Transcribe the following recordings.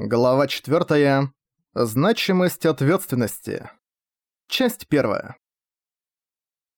Глава 4. Значимость ответственности. Часть 1.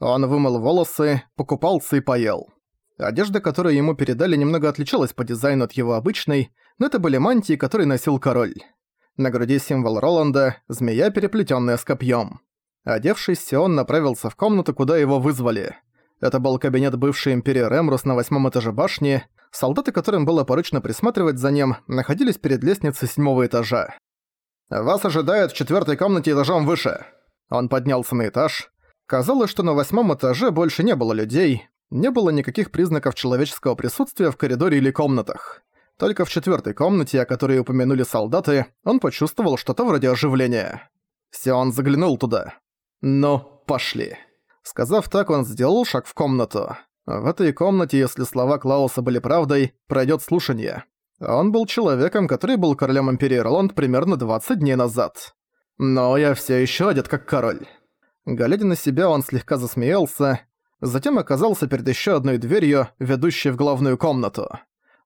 Он вымыл волосы, покупался и поел. Одежда, которую ему передали, немного отличалась по дизайну от его обычной, но это были мантии, которые носил король. На груди символ Роланда, змея, переплетенная с копьем. Одевшись, он направился в комнату, куда его вызвали. Это был кабинет бывшей империи Ремрус на восьмом этаже башни, Солдаты, которым было поручено присматривать за ним, находились перед лестницей седьмого этажа. «Вас ожидают в четвертой комнате этажом выше». Он поднялся на этаж. Казалось, что на восьмом этаже больше не было людей, не было никаких признаков человеческого присутствия в коридоре или комнатах. Только в четвертой комнате, о которой упомянули солдаты, он почувствовал что-то вроде оживления. Сион заглянул туда. «Ну, пошли». Сказав так, он сделал шаг в комнату. В этой комнате, если слова Клауса были правдой, пройдет слушание. Он был человеком, который был королем Империи Роланд примерно 20 дней назад. Но я все еще одет как король. Глядя на себя, он слегка засмеялся, затем оказался перед еще одной дверью, ведущей в главную комнату.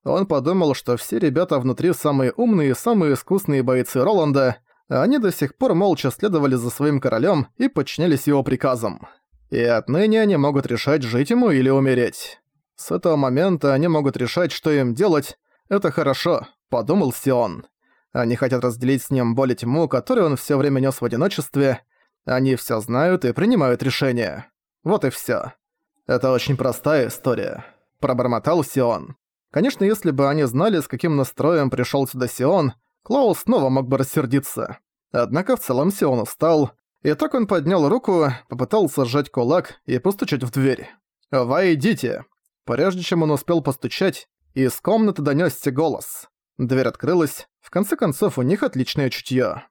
Он подумал, что все ребята внутри самые умные и самые искусные бойцы Роланда, а они до сих пор молча следовали за своим королем и подчинялись его приказам. И отныне они могут решать, жить ему или умереть. С этого момента они могут решать, что им делать. Это хорошо, подумал Сион. Они хотят разделить с ним боль и тьму, которую он всё время нёс в одиночестве. Они всё знают и принимают решения. Вот и всё. Это очень простая история. Пробормотал Сион. Конечно, если бы они знали, с каким настроем пришёл сюда Сион, Клаус снова мог бы рассердиться. Однако в целом Сион устал, и так он поднял руку, попытался сжать кулак и постучать в дверь. «Войдите!» Прежде чем он успел постучать, из комнаты донёсся голос. Дверь открылась, в конце концов у них отличное чутье.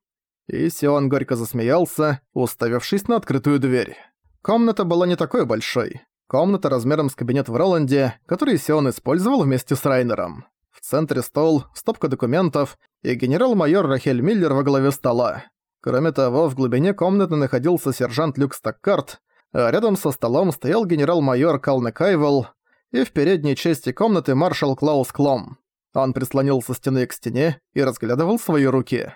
И Сион горько засмеялся, уставившись на открытую дверь. Комната была не такой большой. Комната размером с кабинет в Роланде, который Сион использовал вместе с Райнером. В центре стол, стопка документов и генерал-майор Рахель Миллер во главе стола. Кроме того, в глубине комнаты находился сержант Люк Стаккарт, а рядом со столом стоял генерал-майор Калне Кайвелл и в передней части комнаты маршал Клаус Клом. Он прислонился стеной к стене и разглядывал свои руки.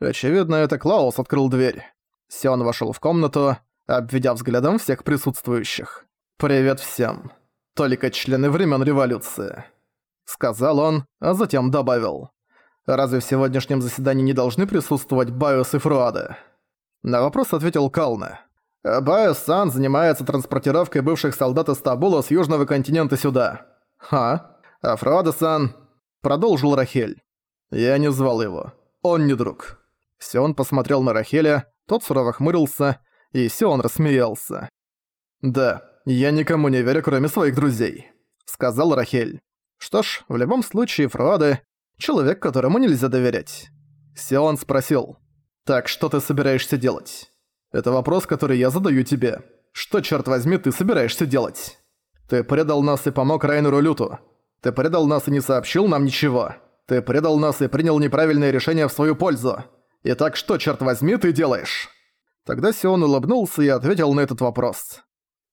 Очевидно, это Клаус открыл дверь. Сион вошел в комнату, обведя взглядом всех присутствующих. «Привет всем. Только члены времен революции», — сказал он, а затем добавил. Разве в сегодняшнем заседании не должны присутствовать Байос и Фруада? На вопрос ответил Кална. Байос Сан занимается транспортировкой бывших солдат из Табула с южного континента сюда. Ха. А Фруада Сан... Продолжил Рахель. Я не звал его. Он не друг. Сион посмотрел на Рахеля, тот сурово хмурился, и Сион рассмеялся. «Да, я никому не верю, кроме своих друзей», — сказал Рахель. Что ж, в любом случае, Фруады Человек, которому нельзя доверять. Сион спросил. «Так что ты собираешься делать?» «Это вопрос, который я задаю тебе. Что, черт возьми, ты собираешься делать?» «Ты предал нас и помог Райнеру Люту. Ты предал нас и не сообщил нам ничего. Ты предал нас и принял неправильное решение в свою пользу. Итак, что, черт возьми, ты делаешь?» Тогда Сион улыбнулся и ответил на этот вопрос.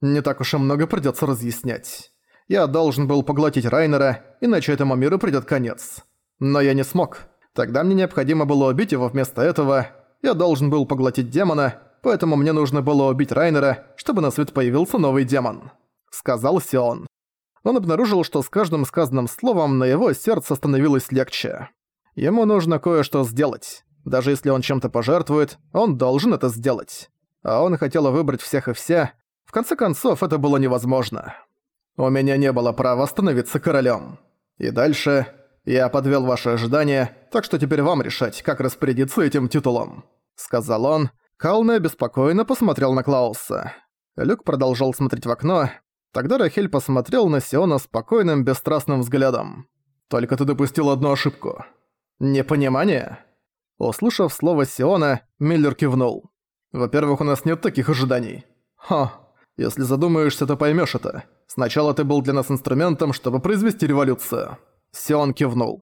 «Не так уж и много придётся разъяснять. Я должен был поглотить Райнера, иначе этому миру придёт конец. Но я не смог. Тогда мне необходимо было убить его вместо этого. Я должен был поглотить демона, поэтому мне нужно было убить Райнера, чтобы на свет появился новый демон», — сказал Сион. Он обнаружил, что с каждым сказанным словом на его сердце становилось легче. Ему нужно кое-что сделать. Даже если он чем-то пожертвует, он должен это сделать. А он хотел выбрать всех и вся. В конце концов, это было невозможно. У меня не было права становиться королем. И дальше «Я подвел ваши ожидания, так что теперь вам решать, как распорядиться этим титулом», — сказал он. Калне беспокойно посмотрел на Клауса. Люк продолжал смотреть в окно. Тогда Рахель посмотрел на Сиона спокойным, бесстрастным взглядом. «Только ты допустил одну ошибку». «Непонимание?» Услышав слово Сиона, Миллер кивнул. «Во-первых, у нас нет таких ожиданий». «Ха, если задумаешься, то поймёшь это. Сначала ты был для нас инструментом, чтобы произвести революцию». Сион кивнул.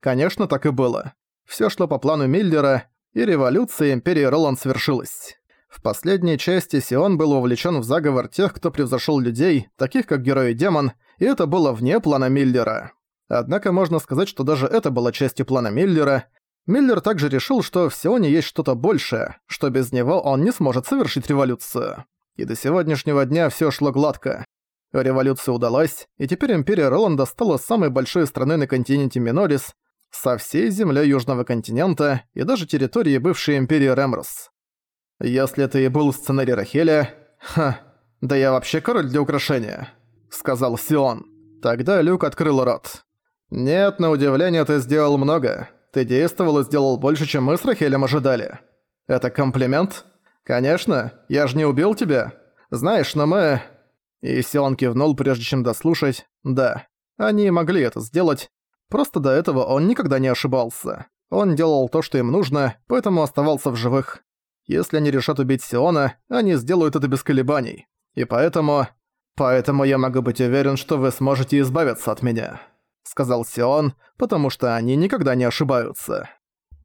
Конечно, так и было. Всё шло по плану Миллера, и революция Империи Роланд свершилась. В последней части Сион был вовлечен в заговор тех, кто превзошел людей, таких как Герой и Демон, и это было вне плана Миллера. Однако можно сказать, что даже это было частью плана Миллера. Миллер также решил, что в Сионе есть что-то большее, что без него он не сможет совершить революцию. И до сегодняшнего дня всё шло гладко. Революция удалась, и теперь Империя Роланда стала самой большой страной на континенте Минорис, со всей землей Южного континента и даже территории бывшей Империи Ремрус. Если это и был сценарий Рахеля... Ха, да я вообще король для украшения, сказал Сион. Тогда Люк открыл рот. Нет, на удивление ты сделал много. Ты действовал и сделал больше, чем мы с Рахелем ожидали. Это комплимент? Конечно, я же не убил тебя. Знаешь, но мы... И Сион кивнул, прежде чем дослушать. Да, они могли это сделать. Просто до этого он никогда не ошибался. Он делал то, что им нужно, поэтому оставался в живых. Если они решат убить Сиона, они сделают это без колебаний. И поэтому... Поэтому я могу быть уверен, что вы сможете избавиться от меня», — сказал Сион, потому что они никогда не ошибаются.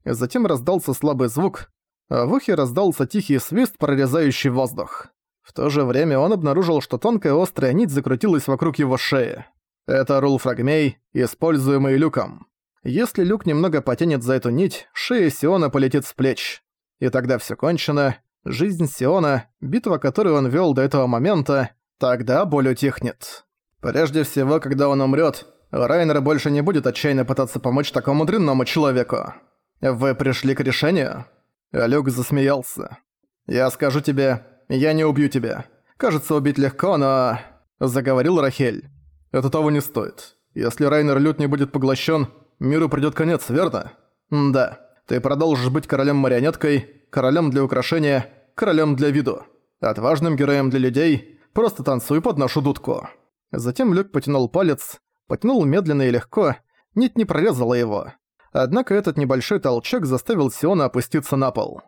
Затем раздался слабый звук, а в ухе раздался тихий свист, прорезающий воздух. В то же время он обнаружил, что тонкая острая нить закрутилась вокруг его шеи. Это рул фрагмей, используемый люком. Если люк немного потянет за эту нить, шея Сиона полетит с плеч. И тогда все кончено. Жизнь Сиона, битва, которую он вел до этого момента, тогда боль утихнет. Прежде всего, когда он умрет, Райнер больше не будет отчаянно пытаться помочь такому дрянному человеку. Вы пришли к решению? Люк засмеялся. Я скажу тебе, я не убью тебя. Кажется, убить легко, но... Заговорил Рахель. Это того не стоит. Если Райнер Лют не будет поглощен, миру придет конец, верно? М да. Ты продолжишь быть королем-марионеткой, королем для украшения, королем для виду, отважным героем для людей, просто танцуй под нашу дудку. Затем Люк потянул палец, потянул медленно и легко, нить не прорезала его. Однако этот небольшой толчок заставил Сиона опуститься на пол.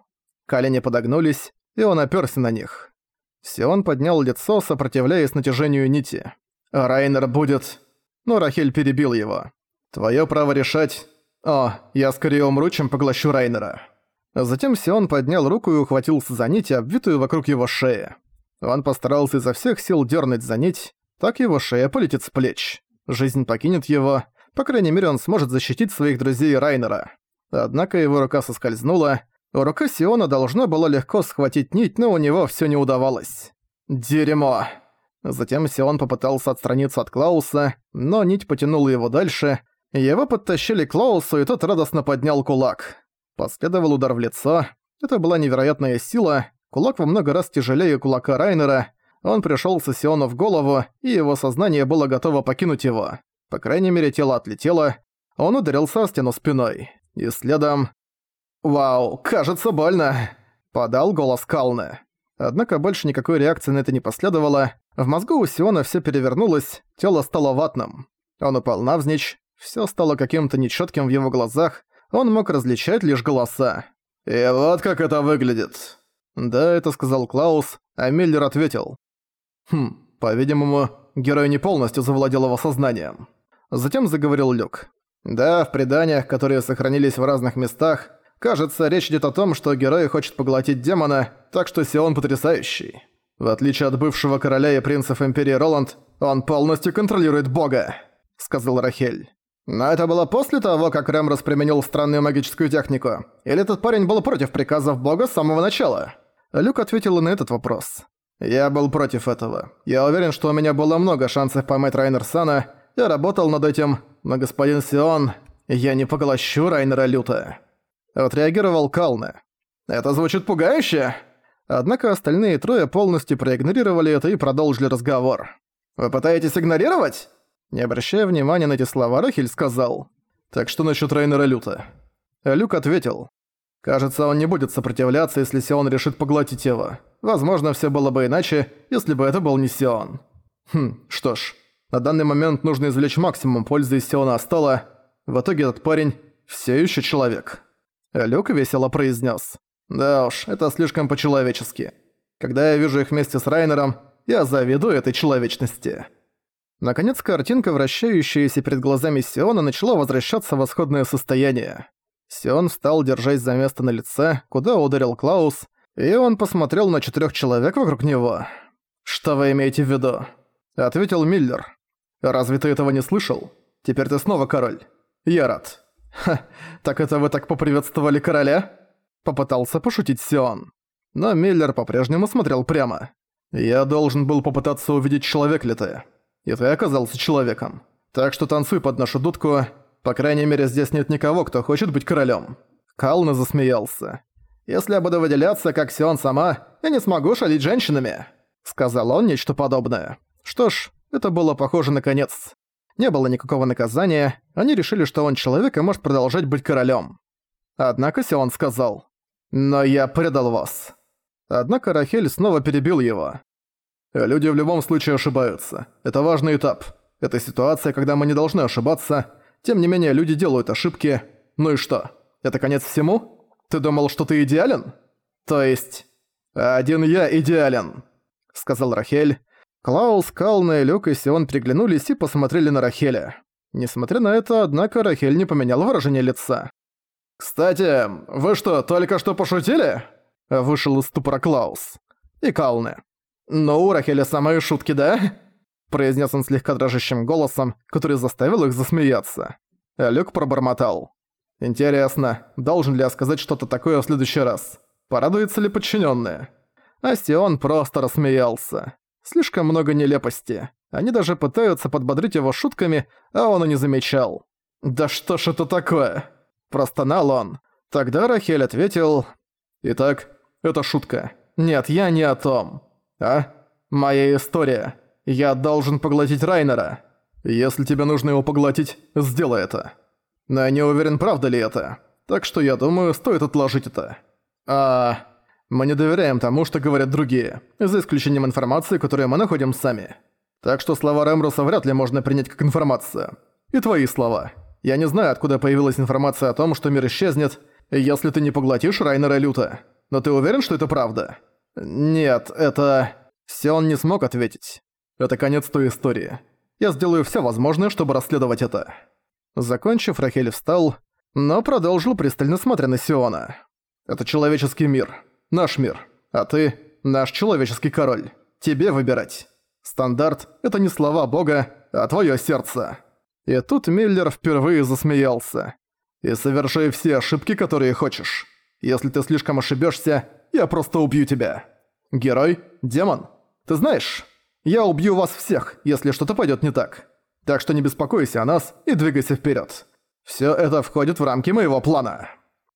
Колени подогнулись, и он оперся на них. Сион поднял лицо, сопротивляясь натяжению нити. «Райнер будет...» Но Рахель перебил его. «Твоё право решать...» «О, я скорее умру, чем поглощу Райнера». Затем Сион поднял руку и ухватился за нить, обвитую вокруг его шеи. Он постарался изо всех сил дернуть за нить, так его шея полетит с плеч. Жизнь покинет его, по крайней мере он сможет защитить своих друзей Райнера. Однако его рука соскользнула, рука Сиона должна была легко схватить нить, но у него всё не удавалось. «Дерьмо!» Затем Сион попытался отстраниться от Клауса, но нить потянула его дальше. Его подтащили к Клаусу, и тот радостно поднял кулак. Последовал удар в лицо. Это была невероятная сила. Кулак во много раз тяжелее кулака Райнера. Он пришёлся Сиону в голову, и его сознание было готово покинуть его. По крайней мере, тело отлетело. Он ударился о стену спиной. И следом... «Вау, кажется больно!» — подал голос Калны. Однако больше никакой реакции на это не последовало. В мозгу у Сиона всё перевернулось, тело стало ватным. Он упал навзничь, всё стало каким-то нечётким в его глазах, он мог различать лишь голоса. «И вот как это выглядит!» «Да, это сказал Клаус, а Миллер ответил. Хм, по-видимому, герой не полностью завладел его сознанием. Затем заговорил Люк. Да, в преданиях, которые сохранились в разных местах, кажется, речь идет о том, что герой хочет поглотить демона, так что Сион потрясающий. В отличие от бывшего короля и принцев Империи Роланд, он полностью контролирует бога», — сказал Рахель. «Но это было после того, как Рэмрос применил странную магическую технику? Или этот парень был против приказов бога с самого начала?» Люк ответил на этот вопрос. «Я был против этого. Я уверен, что у меня было много шансов поймать Райнер Сана. Я работал над этим, но господин Сион... Я не поглощу Райнера Люта». Отреагировал Калне. «Это звучит пугающе!» Однако остальные трое полностью проигнорировали это и продолжили разговор. «Вы пытаетесь игнорировать?» Не обращая внимания на эти слова, Рахель сказал. «Так что насчет Рейнера Люта?» Люк ответил. «Кажется, он не будет сопротивляться, если Сион решит поглотить его. Возможно, все было бы иначе, если бы это был не Сион. Хм, что ж, на данный момент нужно извлечь максимум пользы из Сиона Астала. В итоге этот парень все еще человек». Люк весело произнес. Да уж, это слишком по-человечески. Когда я вижу их вместе с Райнером, я завидую этой человечности. Наконец, картинка, вращающаяся перед глазами Сиона, начала возвращаться в исходное состояние. Сион встал, держась за место на лице, куда ударил Клаус, и он посмотрел на четырёх человек вокруг него. «Что вы имеете в виду?» — ответил Миллер. «Разве ты этого не слышал? Теперь ты снова король. Я рад. «Ха, так это вы так поприветствовали короля?» Попытался пошутить Сион. Но Миллер по-прежнему смотрел прямо. «Я должен был попытаться увидеть, человек ли ты. И ты оказался человеком. Так что танцуй под нашу дудку. По крайней мере, здесь нет никого, кто хочет быть королем. Кална засмеялся. «Если я буду выделяться, как Сион сама, я не смогу шалить женщинами», — сказал он нечто подобное. Что ж, это было похоже на конец. Не было никакого наказания, они решили, что он человек и может продолжать быть королем. Однако Сион сказал, «Но я предал вас». Однако Рахель снова перебил его. «Люди в любом случае ошибаются. Это важный этап. Это ситуация, когда мы не должны ошибаться. Тем не менее, люди делают ошибки. Ну и что? Это конец всему? Ты думал, что ты идеален? То есть... Один я идеален», — сказал Рахель. Клаус, Кална, Люк и Сион приглянулись и посмотрели на Рахеля. Несмотря на это, однако, Рахель не поменял выражение лица. «Кстати, вы что, только что пошутили?» Вышел из ступора Клаус. И Калны. «Ну, у Рахеля самые шутки, да?» Произнес он слегка дрожащим голосом, который заставил их засмеяться. Люк пробормотал. «Интересно, должен ли я сказать что-то такое в следующий раз? Порадуются ли подчиненные? Астион просто рассмеялся. Слишком много нелепости. Они даже пытаются подбодрить его шутками, а он и не замечал. «Да что ж это такое?» Простонал он. Тогда Рахель ответил... «Итак, это шутка. Нет, я не о том. А? Моя история. Я должен поглотить Райнера. Если тебе нужно его поглотить, сделай это. Но я не уверен, правда ли это. Так что я думаю, стоит отложить это. А... Мы не доверяем тому, что говорят другие, за исключением информации, которую мы находим сами. Так что слова Рэмруса вряд ли можно принять как информацию. И твои слова. Я не знаю, откуда появилась информация о том, что мир исчезнет, если ты не поглотишь Райнера Люта. Но ты уверен, что это правда? Нет, это... Сион не смог ответить. Это конец той истории. Я сделаю все возможное, чтобы расследовать это. Закончив, Рахель встал, но продолжил пристально смотря на Сиона. Это человеческий мир. Наш мир. А ты — наш человеческий король. Тебе выбирать. Стандарт — это не слова Бога, а твое сердце. И тут Миллер впервые засмеялся. «И совершай все ошибки, которые хочешь. Если ты слишком ошибешься, я просто убью тебя. Герой? Демон? Ты знаешь, я убью вас всех, если что-то пойдет не так. Так что не беспокойся о нас и двигайся вперед. Все это входит в рамки моего плана».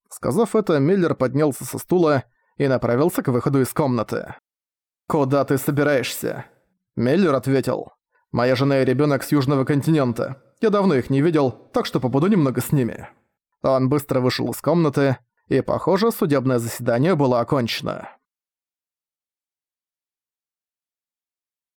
Сказав это, Миллер поднялся со стула и направился к выходу из комнаты. «Куда ты собираешься?» Миллер ответил. «Моя жена и ребенок с Южного континента. Я давно их не видел, так что побуду немного с ними». Он быстро вышел из комнаты, и, похоже, судебное заседание было окончено.